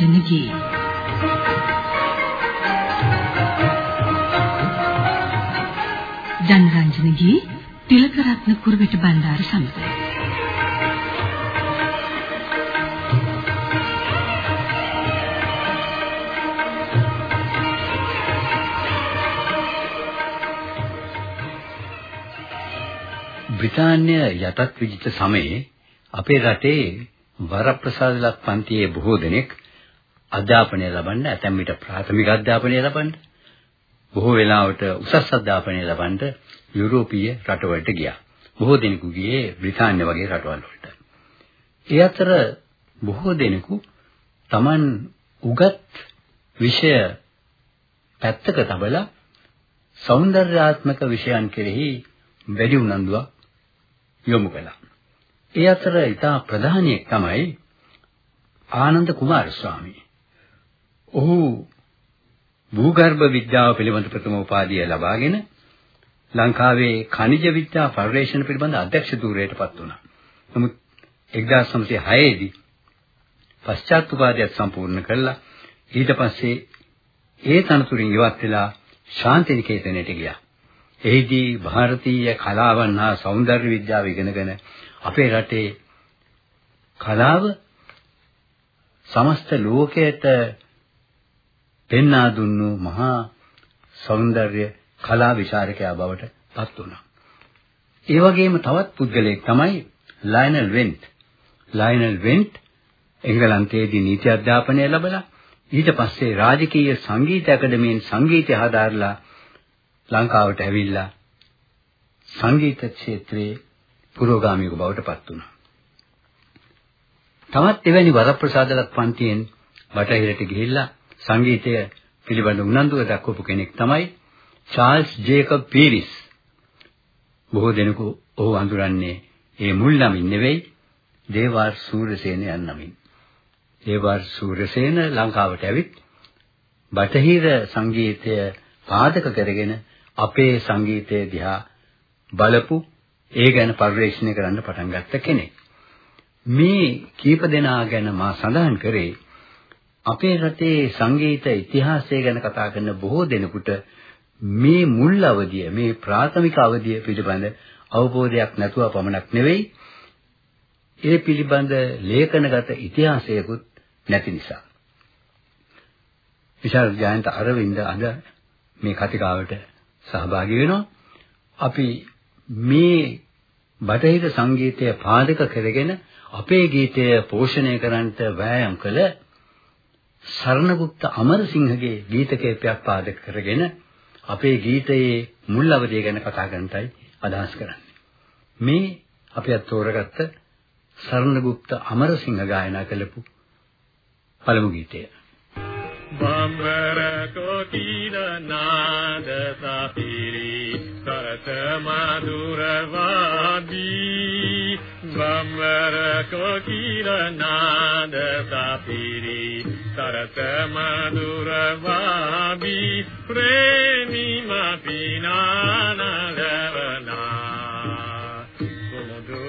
ජනරන්ජනගේ ජනරන්ජනගේ තිලකරත්න කුරුවිට බණ්ඩාර සමඟ බ්‍රිතාන්‍ය යටත් විජිත සමයේ අපේ රටේ වරප්‍රසාදලත් පන්තියේ බොහෝ දෙනෙක් අධ්‍යාපනය ලබන්න ඇතැම් විට ප්‍රාථමික අධ්‍යාපනය ලබන්න බොහෝ වෙලාවට උසස් අධ්‍යාපනය ලබන්න යුරෝපීය රටවලට ගියා. බොහෝ දෙනෙකු ගියේ බ්‍රිතාන්‍ය වගේ රටවල් වලට. ඒ අතර බොහෝ දෙනෙකු Taman උගත් විෂය පැත්තක තබලා సౌందర్యාත්මක විෂයන් කෙරෙහි වැඩි උනන්දුවක් යොමු කළා. ඒ අතර ඊට ප්‍රධානීක් තමයි ආනන්ද කුමාරස්වාමී. ඔහු භූගර්භ විද්‍යාව පිළිබඳ ප්‍රථම උපාධිය ලබාගෙන ලංකාවේ ඛනිජ විද්‍යා පර්යේෂණ පිළිබඳ අධ්‍යක්ෂ ධූරයට පත් වුණා. නමුත් 1906 දී පශ්චාත් උපාධියත් සම්පූර්ණ කළා. ඊට පස්සේ ඒ තනතුරින් ඉවත් වෙලා ශාන්තිනිකේතනයට ගියා. එහිදී ಭಾರತೀಯ කලාවන් හා සෞන්දර්ය විද්‍යාව ඉගෙනගෙන අපේ රටේ කලාව සමස්ත ලෝකයට පෙන්වා දුන්නු මහා సౌందර්ය කලා විචාරකයා බවට පත් වුණා. ඒ වගේම තවත් පුද්ගලයෙක් තමයි ලයනල් වෙන්ට්. ලයනල් වෙන්ට් එංගලන්තයේදී නීති අධ්‍යාපනය ලැබලා ඊට පස්සේ රාජකීය සංගීත ඇකඩමියෙන් සංගීතය හදාarලා ලංකාවට ඇවිල්ලා සංගීත ක්ෂේත්‍රයේ පුරෝගාමියෙකු බවට පත් වුණා. තවත් එවැනි වරප්‍රසාදලත් පන්තියෙන් බටහිරට ගිහිල්ලා සංගීතය පිළිබඳ උනන්දුව දක්වපු කෙනෙක් තමයි චාල්ස් ජේකබ් පීරිස්. බොහෝ දෙනෙකු ඔහු අඳුරන්නේ ඒ මුල් නමින් නෙවෙයි දේවාර් සූරසේන යන නමින්. දේවාර් සූරසේන ලංකාවට ඇවිත් බටහිර සංගීතය පාදක කරගෙන අපේ සංගීතය දිහා බලපු ඒ ගැන පරිශ්‍රණය කරන්න පටන් ගත්ත කෙනෙක්. මේ කීප දෙනා ගැන මා සඳහන් කරේ අපේ රටේ සංගීත ඉතිහාසය ගැන කතා කරන බොහෝ දෙනෙකුට මේ මුල් අවධිය මේ ප්‍රාථමික අවධිය පිළිබඳ අවබෝධයක් නැතුව පමණක් නෙවෙයි ඒ පිළිබඳ ලේඛනගත ඉතිහාසයකුත් නැති නිසා. විශාල ජයන්ත අරවින්ද අද මේ කතිකාවට සහභාගී වෙනවා. අපි මේ බටහිර සංගීතය පාදක කරගෙන අපේ ගීතය පෝෂණය කරන්නට වෑයම් කළ සරණගුප්ත අමරසිංහගේ ගීත කේපයක් පාදක කරගෙන අපේ ගීතයේ මුල් අවධිය ගැන කතා කරන්නටයි අදහස් කරන්නේ. මේ අපි අත් තෝරගත්ත සරණගුප්ත අමරසිංහ ගායනා කළපු පළමු ගීතය. බම්බර කොකින නාද සපිරි සරත මధుර වාදී බම්බර කොකින නාද සපිරි සරස මధుරවාමි ප්‍රේමී මපිනානදවනා කුමුදු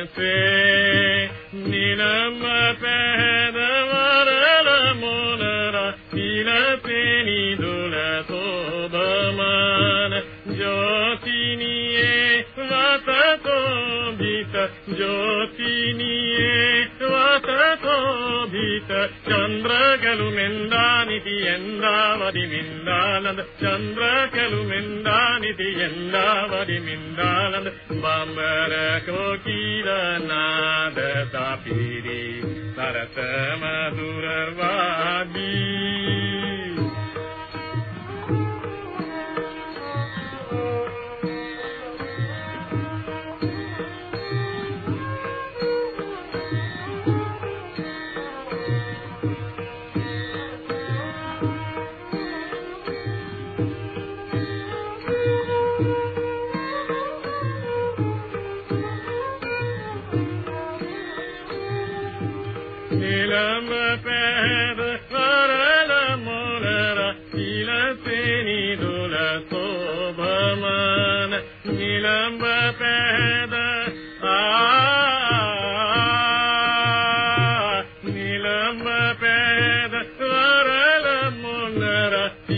යහන්නසේ නිලම පැහැදවරල මොනර පිලපෙනි දුල සෝබමන ජෝතිනියේ වතකෝ බිත ජෝතිනියේ ശോഭീത ചന്ദ്രകലുമെന്താനിധി എന്താവതി മിന്ദാനന്ദ ചന്ദ്രകലുമെന്താനിധി എന്താവതി മിന്ദാനന്ദ ബമ്പര കോകീരനാദ താപീരി തരത മധുരവാദീ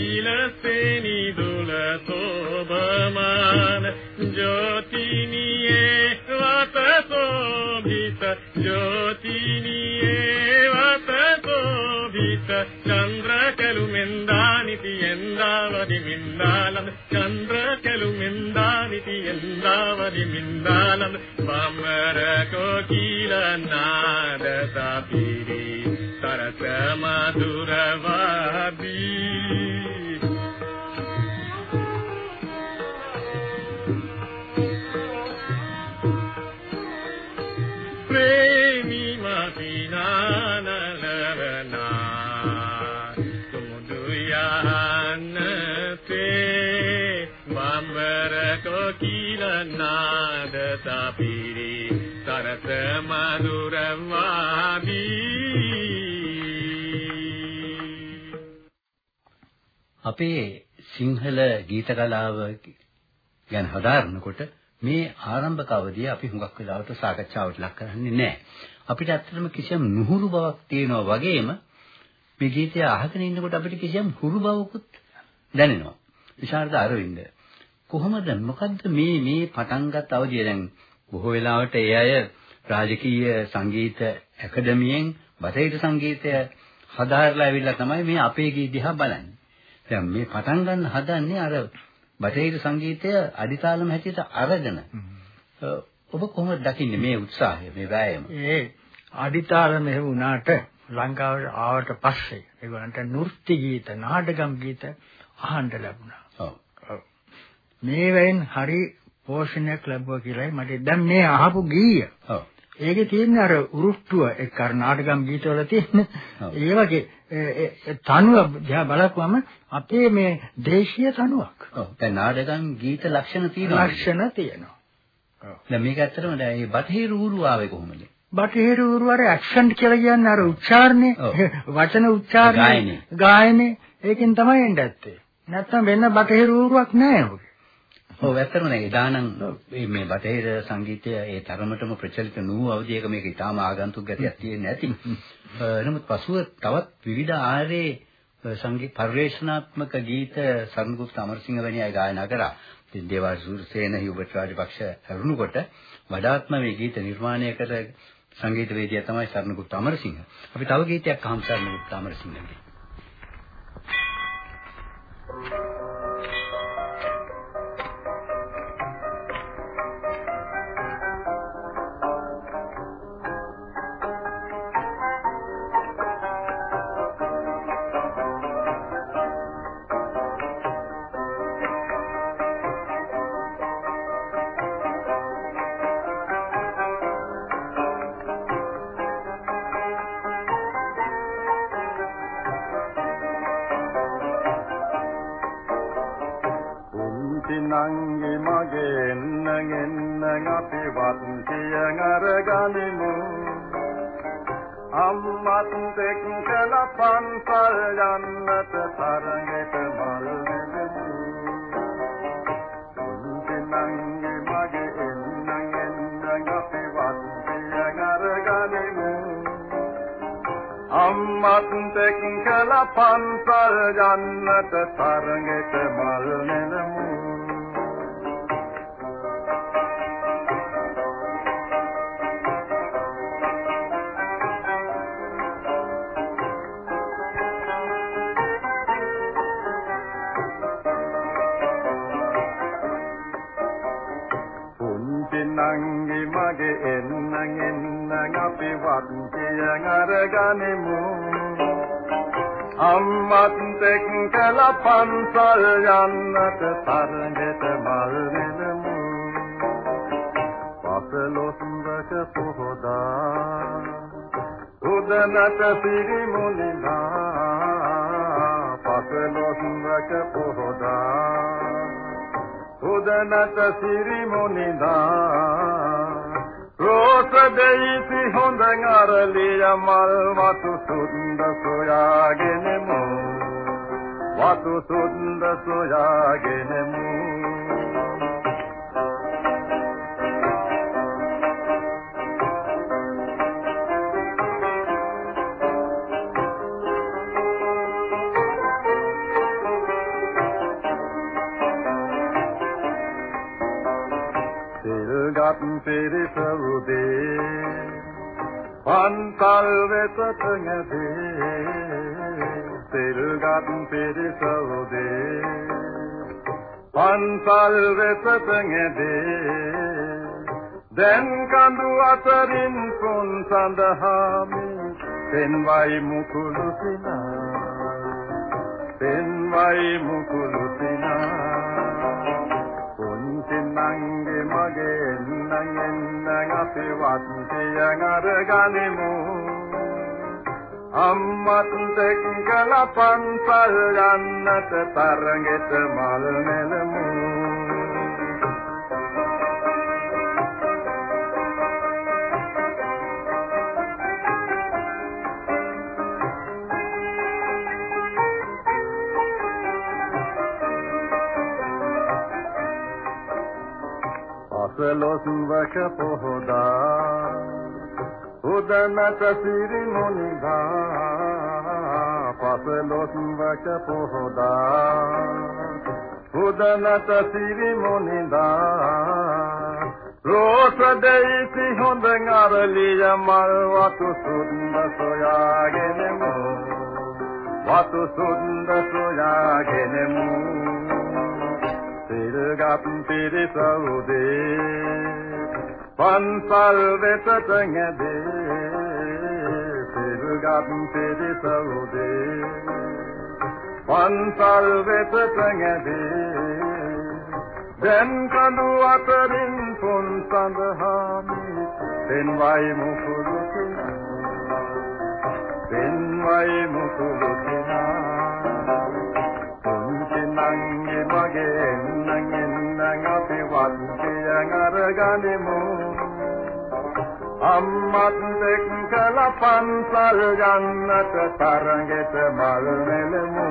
বিলাসেনি দোলা শোভমান জ্যোতি নিয়ে বাতাস ভিতা জ্যোতি নিয়ে বাতাস ভিতা ಚಂದ್ರ ಕೆಲುಮೆಂದಾನಿತಿ ಎಂದಾವರಿ ಮಿಂದಾಲಂ ಚಂದ್ರ ಕೆಲುಮೆಂದಾನಿತಿ ಎಂದಾವರಿ ಮಿಂದಾಲಂ ಬಾಮರ ಕೋಕಿಲ ನಾದ ತಾಪಿರಿ ಸರಸ ಮಧುರವಾದ බම්බර කොකිල නාද තපිරි සරස මధుරවාදී අපේ සිංහල ගීත කලාව ගැන හදාරනකොට මේ ආරම්භක අවධිය අපි හුඟක් වෙලාවට සාකච්ඡාවට ලක් කරන්නේ නැහැ. අපිට ඇත්තටම කිසියම් නුහුරු බවක් තියෙනවා වගේම මේ ගීතය අහගෙන ඉන්නකොට අපිට කිසියම් හුරු බවකුත් දැනෙනවා. විශාරද අරවින්ද කොහොමද මොකද්ද මේ මේ පටන් ගත් අවධිය දැන් බොහෝ වෙලාවට ඒ අය රාජකීය සංගීත ඇකඩමියෙන් බටහිර සංගීතය හදාarලා ඇවිල්ලා තමයි මේ අපේ ගී දිහා බලන්නේ. දැන් මේ පටන් ගන්න හදන්නේ අර බටහිර සංගීතය අදිතාලම හැටියට අරගෙන ඔබ කොහොමද දකින්නේ මේ උත්සාහය මේ වෑයම? ඒ අඩිතාලම එහෙම වුණාට ලංකාවට ආවට පස්සේ ඒගොල්ලන්ට නෘත්‍ය ගීත, නාටකම් ගීත අහන්න ලැබුණා. ඔව්. මේවෙන් හරි පෝෂණයක් ලැබුවා කියලායි මට දැන් මේ අහපු ගීය. ඔව්. ඒකේ තියෙන අර උරුට්ටුව එක්ක අර නාටකම් ගීතවල තියෙන ඔව්. ඒ වගේ ඒ- ඒ- ඒ තනුව දිහා බලපුවම අපේ මේ දේශීය තනුවක්. ඔව්. දැන් නාටකම් ගීත ලක්ෂණ තියෙනවා. ලක්ෂණ තියෙනවා. දැන් මේක ඇත්තටම දැන් මේ බටහිර ඌරු ආවේ කොහොමද? බටහිර උරු අර ඇක්සන්ට් කියලා කියන්නේ අර උච්චාරණය ඔව්. වචන උච්චාරණය. ගායනය ඒකෙන් තමයි එන්නේ ඇත්තේ නැත්තම් වෙන බටහිර උරුවක් නැහැ ඔක ඔව් ඇත්තටම නේද එදානම් මේ මේ බටහිර සංගීතය ඒ තරමටම ප්‍රචලිත නූ අවධියක මේක ඊටාම ආගන්තුක ගතියක් තියෙන්නේ නැති. නමුත් පසුව තවත් විවිධ ආරේ සංගීත පරිවේශනාත්මක ගීත සරණගුප්ත අමරසිංහ වැනි අය ගායනා කරා. ඉතින් දේවාල් සූරසේන හියුබර්ට් රාජපක්ෂ හැරුණුකොට වඩාත්ම මේ ගීත නිර්මාණය කර සංගීතවේදියා තමයි සරණගුප්ත අමරසිංහ. අපි තව ගීතයක් අහමු සරණගුප්ත අමරසිංහගේ. තරඟට මල් නෙමු පුංචි නංගි මගේ එන්න ගෙන්න අපි වත්තිය අරගනිමු අම්මත් එක්කල පන්සල් යන්නට තරඟට මල් පන්සල් යන්නට තරඟට මල් නෙලමු පසලොස්වක පොහොදා උදනට පිරිමුණිලා පසලොස්වක පොහොදා උදනට සිරිමුණිදා රෝස දෙයිසි හොඳ අරලිය මල් වතු සුන්ද සොයාගෙනමු. ವತು ಸುಂದ ಸುಯಾಗೆ ನೆಮು පිරිසවුදේ පන්තල් වෙත තුඟදේ සිල්ගත් පිරිස උදේ පන්සල් වෙතට නැදී දැන් කඳු අතරින් පුන් සඳහාමි. පෙන්වයි මුකුළු සිනා. පෙන්වයි මුකුළු සිනා. පුංචි නංගි මගේ නංගෙන් අපි වත්තියන් අරගනිමු. අම්මත් එක්කල පන්සල් යන්නට තරගෙට මල් නෙලමු පසලොස් වක පොහොදා උදනට සිරි මුනිදා පසලොස් වක පොහොදා. උදනට සිරි මුනිදා රෝස දෙයිසි හොඳ අරලිය මල් වතු සුන්ද සොයාගෙනමු. වතු සුන්ද සොයාගෙනමු. සිල්ගත් පිරිස උදේ පන්සල් වෙතට නැදේ සිල්ගත් පිරිස උදේ පන්සල් වෙතට නැදේ දැන් කඳු අතරින් පොන් සඳහාමි පෙන්වයි මුකුළු පෙන්වයි මුකුළු අම්මත් එක්කල පන්සල් යන්නට තරගෙට මල් නෙලමු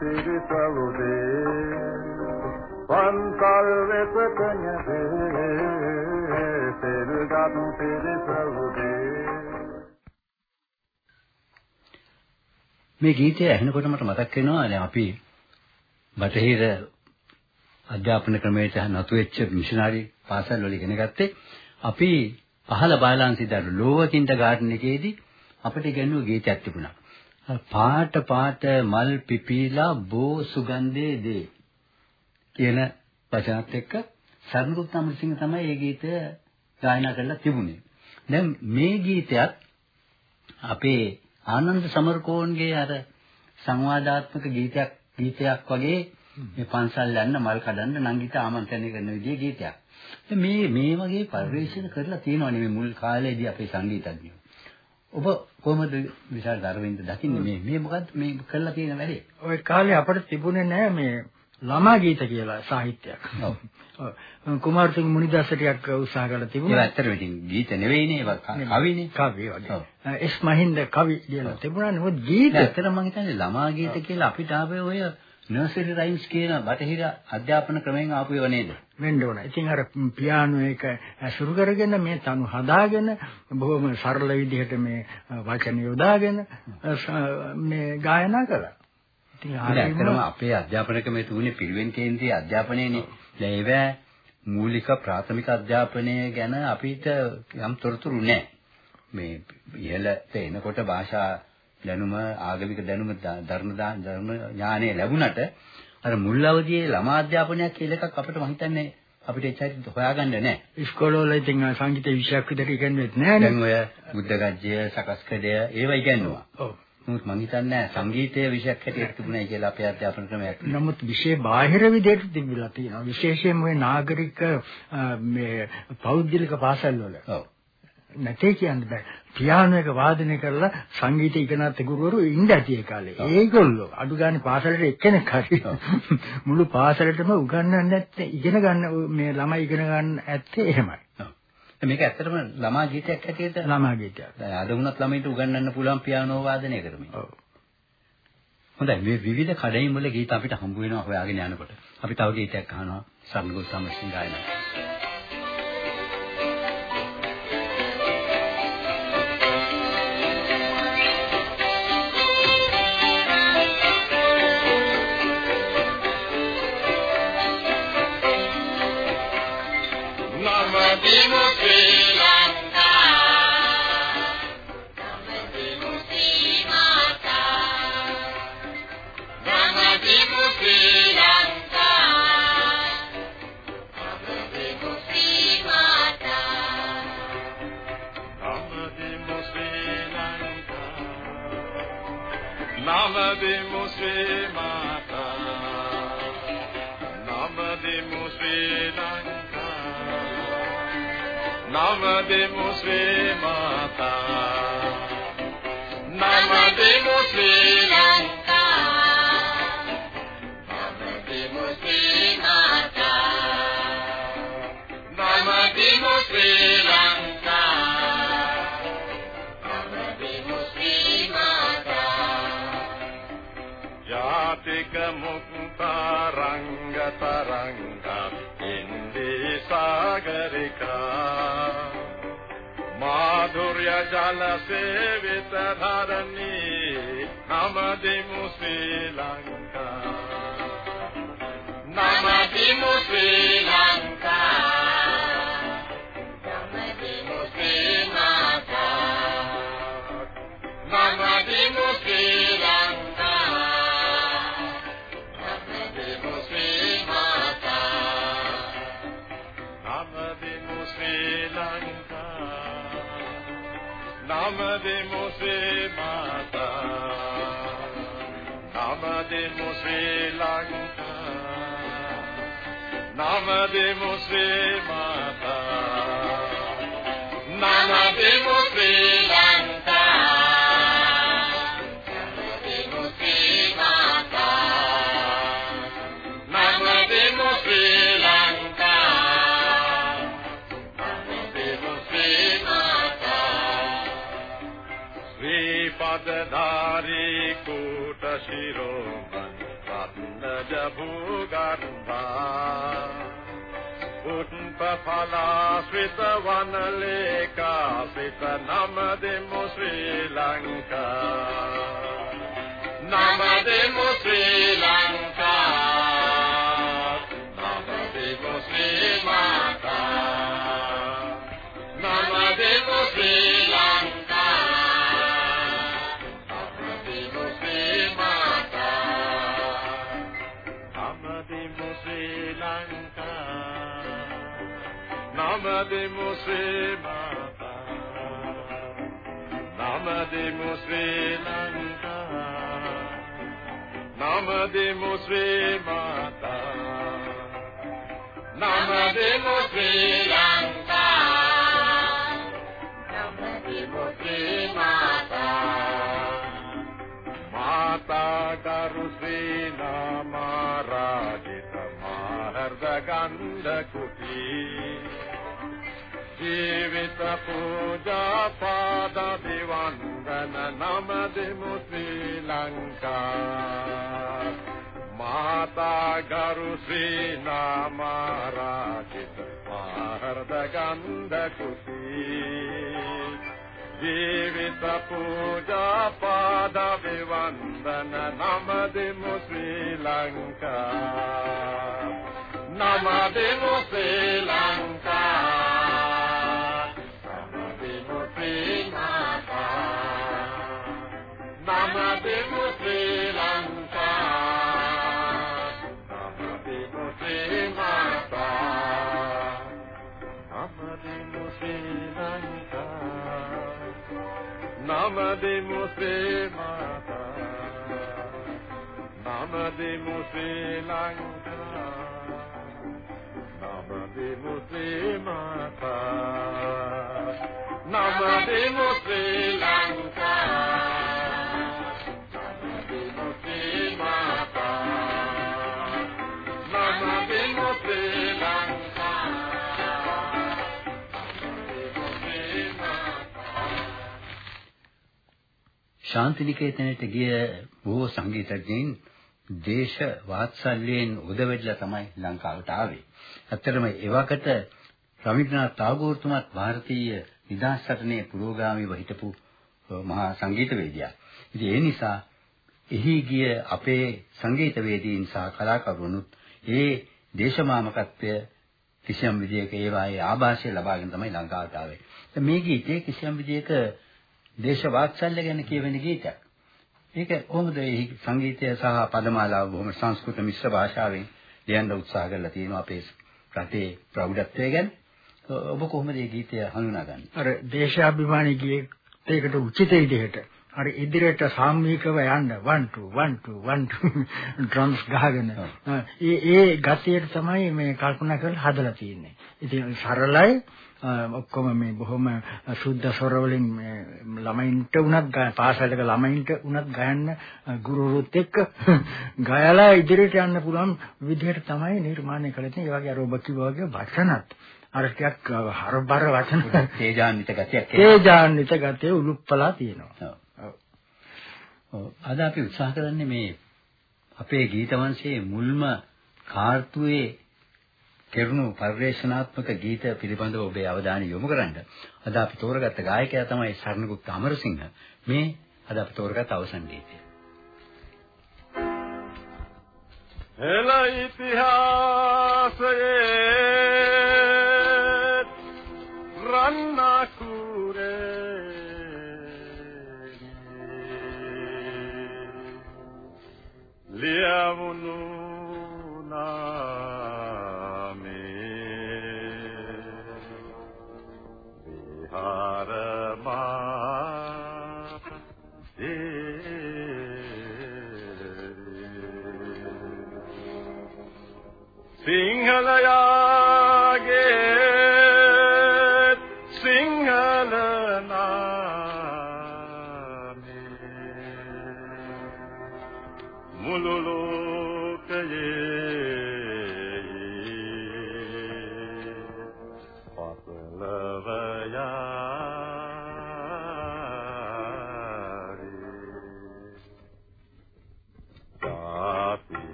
පිරිස මේ ගීතය ඇහෙනකොට මට මතක් වෙනවා දැන් අපි බටහිර අධ්‍යාපන ක්‍රමයට නතු වෙච්ච මිෂනරි පාසල් වල ඉගෙන ගත්තේ අපි පහළ බාලාංශිදාර ලෝවකින්ද ගාඩන් එකේදී අපිට ඉගෙනුව ගීතයක් තිබුණා. පාට පාට මල් පිපිලා බෝ සුගන්ධේ දේ කියන වචනත් එක්ක සරණුත් අමරසිංහ තමයි මේ ගීතය ගායනා කරලා තිබුණේ. දැන් මේ ගීතයත් අපේ ආනන්ද සමරකෝන්ගේ අර සංවාදාත්මක ගීතයක් ගීතයක් වගේ මේ පන්සල් යන්න මල් කඩන්න නංගිට ආමන්ත්‍රණය කරන විදිහේ ගීතයක්. මේ මේ වගේ පරිශ්‍රණ කරලා තියෙනවනේ මේ මුල් කාලේදී අපේ සංගීතඥයෝ. ඔබ කොහොමද විශාල අරවින්ද දකින්නේ මේ මේ මොකද්ද මේ කරලා තියෙන වැඩේ? ওই කාලේ අපිට තිබුණේ නැහැ මේ ළමා ගීත කියලා සාහිත්‍යයක්. ඔව්. කුමාරසිංහ මුනිදාස ටිකක් උත්සාහ කරලා ඒක තිබුණා. ඇත්තටම ඉතින් ගීත නෙවෙයිනේ ඒක කවිනේ. කවි වගේ. එස් මහින්ද කවි කියලා තිබුණා නේ. ගීත ඇත්තටම මම හිතන්නේ ළමා ගීත කියලා අපිට ආවේ ඔය නර්සරි රයිම්ස් කියන බටහිර අධ්‍යාපන ක්‍රමයෙන් ආපු ඒවා නේද? වෙන්න ඕන. ඉතින් අර පියානෝ එක ඇසුරු කරගෙන මේ තනු හදාගෙන බොහොම සරල විදිහට මේ වචන යොදාගෙන මේ ගායනා කළා. ඉතින් හරියම අපේ අධ්‍යාපන ක්‍රමයේ තුනේ පිරිවෙන් කේන්ද්‍රයේ අධ්‍යාපනයේනේ. දැන් ඒවා මූලික ප්‍රාථමික අධ්‍යාපනය ගැන අපිට යම් තොරතුරු නැහැ. මේ ඉහළට එනකොට භාෂා දැනුම ආගමික දැනුම ධර්ම ධර්ම ඥානය ලැබුණට අර මුල් අවදියේ ළමා අධ්‍යාපනයක් කියලා එකක් අපිට මම හිතන්නේ අපිට එච්චර හොයාගන්න නැහැ. ඉස්කෝලවල ඉතින් සංගීත විෂයක් විදිහට ඉගෙනුවෙත් නැහැ දැන් ඔය බුද්ධ ගජ්ජය, සකස්කඩය ඒවා ඉගෙනුවා. ඔව්. නමුත් මම හිතන්නේ සංගීතයේ විෂයක් හැටියට තිබුණයි කියලා අපේ අධ්‍යාපන ක්‍රමයක්. නමුත් විශේෂ බාහිර විදිහට තිබිලා තියෙනවා. විශේෂයෙන්ම මේ නාගරික මේ පෞද්ගලික පාසල් වල. ඔව්. නැtei කියන්න බෑ. පියානෝ එක වාදනය කරලා සංගීත ඉගෙනත් ගුරුවරු ඉන්න ඇති ඒ කාලේ. ඒගොල්ලෝ අඩු ගානේ පාසලට එක්කෙනෙක් හරි මුළු පාසලටම උගන්වන්නේ නැත්නම් ඉගෙන ගන්න මේ ළමයි ඉගෙන ගන්න ඇත්තේ එහෙමයි. ඔව්. මේක ඇත්තටම ළමා ගීතයක් හැටියට ළමා ගීතයක්. දැන් අද වුණත් ළමයින්ට උගන්වන්න පුළුවන් පියානෝ වාදනය කරමින්. ඔව්. හොඳයි මේ විවිධ කඩයින් වල ගීත අපිට හම්බ වෙනවා හොයාගෙන යනකොට. අපි තව ගීතයක් අහනවා සම්ගෝ සමසිං ගායනා මුක්තරංග තරංග ඉන්දී සාගරිකා. මාధుර්ය ජල සේවිත ධරණී නමදිමු ශ්‍රී නමදිමු ශ්‍රී මාතා නමදිමු ශ්‍රී ලංකා නමදිමු ශ්‍රී මාතා නමදිමු ශ්‍රී පදධාරී කූට ශිරෝමණි රත්න ජභුගර්භා උත්පඵලාශ්‍රිත වනලේකාසිත නමදිමු ශ්‍රී ලංකා. නමදිමු ශ්‍රී ලංකා. නමදිමු ශ්‍රී මාතා. නමදිමු ශ්‍රී නමදිමු ශ්‍රී ලංකා නමදිමු ශ්‍රී මාතා නමදිමු ශ්‍රී ලංකා. නමදිමු ශ්‍රී මාතා නමදිමු ශ්‍රී ලංකා. නමදිමු ශ්‍රී මාතා මාතා ගරු ශ්‍රී නාමාරාජිත මාහර්ද ගන්ධ කුටි ජීවිත පූජා පාද විවන්දන නමදිමු ශ්‍රී ලංකා මාතා ගරු ශ්‍රී නාමාරාජිත මාහර්ද ගන්ධ කුටි ජීවිත පූජා පාද විවන්දන නමදිමු ශ්‍රී ලංකා නමදිමු ශ්‍රී ලංකා නමදිමු ශ්‍රී මාතා නමදිමු ශ්‍රී ලංකා නමදිමු ශ්‍රී මාතා නමදිමු ශ්‍රී ලංකා නමදිමු ශ්‍රී මාතා නමදිමු ශ්‍රී ලංකා නමදිමු ශ්‍රී මාතා නමදිමු ශ්‍රී ලංකා නමදිමු ශ්‍රී මාතා නමදිමු ශ්‍රී ලංකා නමදිමු ශ්‍රී මාතා ශාන්තිනිකේතනයට ගිය බොහෝ සංගීතඥයින් දේශ වාත්සල්‍යයෙන් උදවැඩිලා තමයි ලංකාවට ආවේ. ඇත්තටම එවකට රවීන්ද්‍රනාත් tagore ಭಾರತೀಯ නිදාසටනේ පුරෝගාමීව හිටපු මහා සංගීතවේදියා. ඉතින් ඒ නිසා එහි ගිය අපේ සංගීතවේදීන් සහ කලාකරුවනුත් ඒ දේශමාමකත්වය කිසියම් විදියක ඒවායේ ආభాෂය ලබාගෙන තමයි ලංකාවට ආවේ. මේ ගීතේ කිසියම් විදියක දේශ වාත්සල්‍ය ගැන කියවෙන ගීතයක්. ඒක කොහොමද මේ සංගීතය සහ පදමාලාව බොහොම සංස්කෘත මිශ්‍ර භාෂාවෙන් ලියන්න උත්සාහ කරලා තියෙනවා අපේ රටේ ප්‍රෞಢත්වය ගැන. ඔබ කොහොමද මේ ගීතය හඳුනාගන්නේ? අර දේශාභිමානී ගීතයකට උචිත විදිහට අර ඉදිරියට සාමූහිකව යන්න 1 2 1 2 1 2 ඩ්‍රම්ස් ගහගෙන ඒ ඒ ගතියට තමයි මේ කල්පනා කරලා හදලා තියෙන්නේ. ඉතින් සරලයි ඔක්කොම මේ බොහොම සුද්ධ ස්වර වලින් ළමයින්ට උනත් පාසලක ළමයින්ට උනත් ගයන්න ගුරුවරුත් එක්ක ගයලා ඉදිරියට යන්න පුළුවන් විදිහට තමයි නිර්මාණය කළේ. ඒ වගේ අර ඔබ කිව්වා වගේ වචනත්. අර ටිකක් හරබර වචන. තේජාන්විත ගතියක් තේජාන්විත ගතිය උලුප්පලා තියෙනවා. අද අපි උත්සාහ කරන්නේ මේ අපේ ගීත වංශයේ මුල්ම කාර්තුවේ කෙරුණු පරිවේශනාත්මක ගීත පිළිබඳව ඔබේ අවධානය යොමු කරන්න. අද අපි තෝරගත්ත ගායකයා තමයි සරණගුප්ත අමරසිංහ. මේ අද අපි තෝරගත් අවසන් ගීතය. එල ඉතිහාසයේ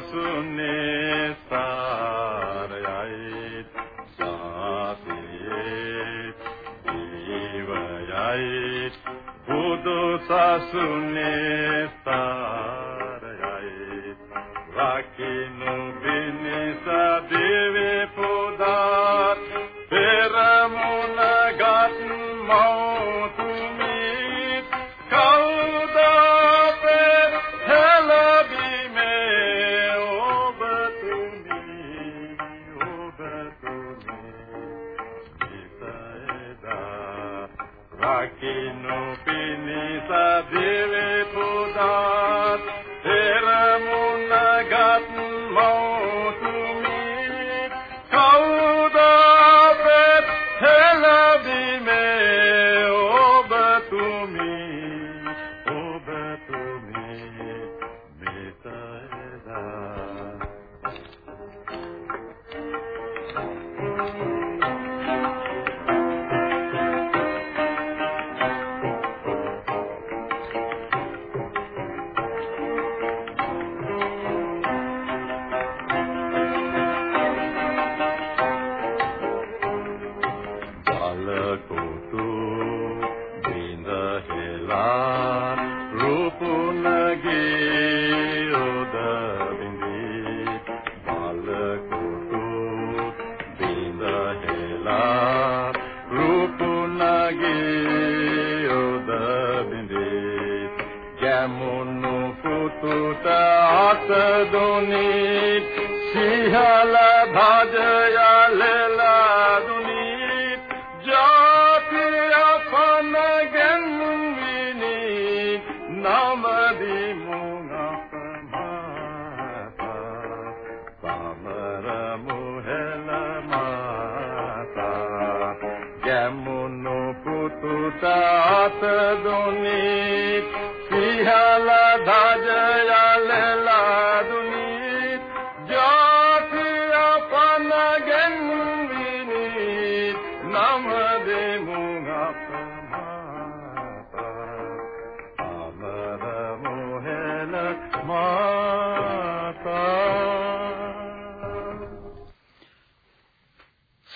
සසුනේ සාරයයි ජාතියේ ජීවයයි බුදු සසුනේ Inopini sa vive putat,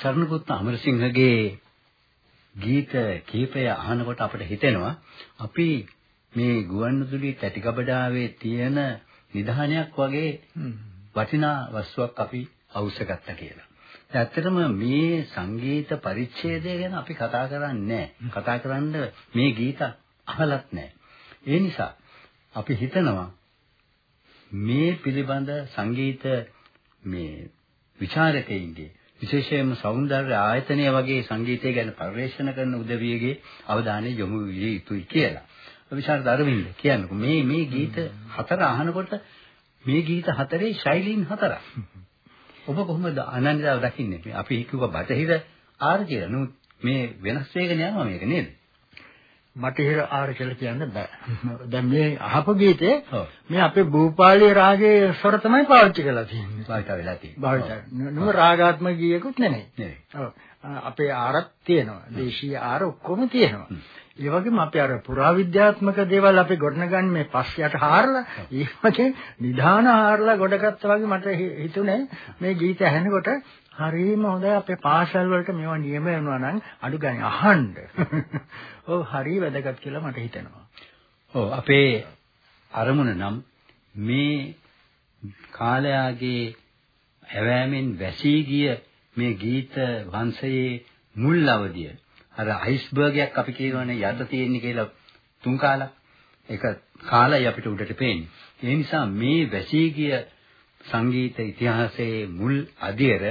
චරණපුත් අමරසිංහගේ ගීත කීපය අහනකොට අපිට හිතෙනවා අපි මේ ගුවන්විදුලි තැටිගබඩාවේ තියෙන නිධානයක් වගේ වටිනා වස්තුවක් අපි අවශ්‍යගත්තා කියලා. ඇත්තටම මේ සංගීත පරිච්ඡේදය ගැන අපි කතා කරන්නේ කතා කරන්න මේ ගීත අහලත් නැහැ. ඒ නිසා අපි හිතනවා මේ පිළිබඳ සංගීත මේ විචාරකයින්ගේ විශේෂයෙන්ම సౌందර්ය ආයතනය වගේ සංගීතය ගැන පරිශන කරන උදවියගේ අවධානය යොමු විය යුතුයි කියලා. විශාරද අරවින්ද කියන්නකෝ මේ මේ ගීත හතර අහනකොට මේ ගීත හතරේ ශෛලීන් හතරක්. ඔබ කොහොමද අනන්‍යතාව දකින්නේ? අපි කිව්වා බටහිර ආර කියලා. නමුත් මේ වෙනස් වෙගෙන යනවා මේක නේද? බටහිර ආර කියලා කියන්න බෑ. දැන් මේ අහපු ගීතේ. මේ අපේ භූපාලී රාගයේ ස්වර තමයි පාවිච්චි කරලා තියෙන්නේ. භාවිත වෙලා තියෙනවා. භාවිත. නුඹ රාගාත්මක ගීයකුත් නෙමෙයි. අපේ ආරක් තියෙනවා. දේශීය ආර ඔක්කොම තියෙනවා. ඒ වගේම අපි අර පුරාවිද්‍යාත්මක දේවල් අපි ගොඩනගන්නේ මේ පස්සයට හාරලා ඒ වගේ නිධාන හාරලා ගොඩගත්තා වගේ මට හිතුනේ මේ ගීත ඇහෙනකොට හරිම හොඳයි අපේ පාසල් වලට මේවා නියම වෙනවා නම් අඩු ගානේ අහන්න. ඔව් හරිය වැදගත් කියලා මට හිතෙනවා. ඔව් අපේ අරමුණ නම් මේ කාලයාගේ ඇවෑමෙන් වැසී ගිය මේ ගීත වංශයේ මුල් අවධිය. අර අයිස්බර්ගයක් අපි කියනවනේ යට තියෙන්නේ කියලා තුන් කාලක්. ඒක කාලයි අපිට උඩට පේන්නේ. ඒ නිසා මේ වැසී ගිය සංගීත ඉතිහාසයේ මුල් අධියර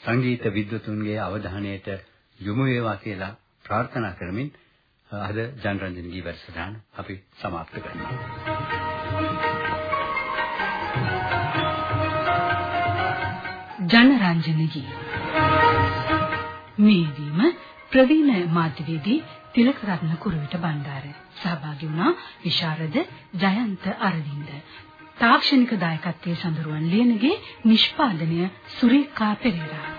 සංගීත විද්වතුන්ගේ අවධානයට යොමු වේවා කියලා ප්‍රාර්ථනා කරමින් අද ජනරන්ජන් ගී වැඩසටහන අපි સમાપ્ત කරනවා ජනරංජනගී මේ වීම ප්‍රවීණ මාධ්‍යවේදී තිලකරත්න කුරුවිට බණ්ඩාර සහභාගී වුණා විශාරද ජයන්ත අරවින්ද තාක්ෂණික දායකත්වයේ සඳරුවන් ලියනගේ නිෂ්පාදනය සුරීකා පෙරේරා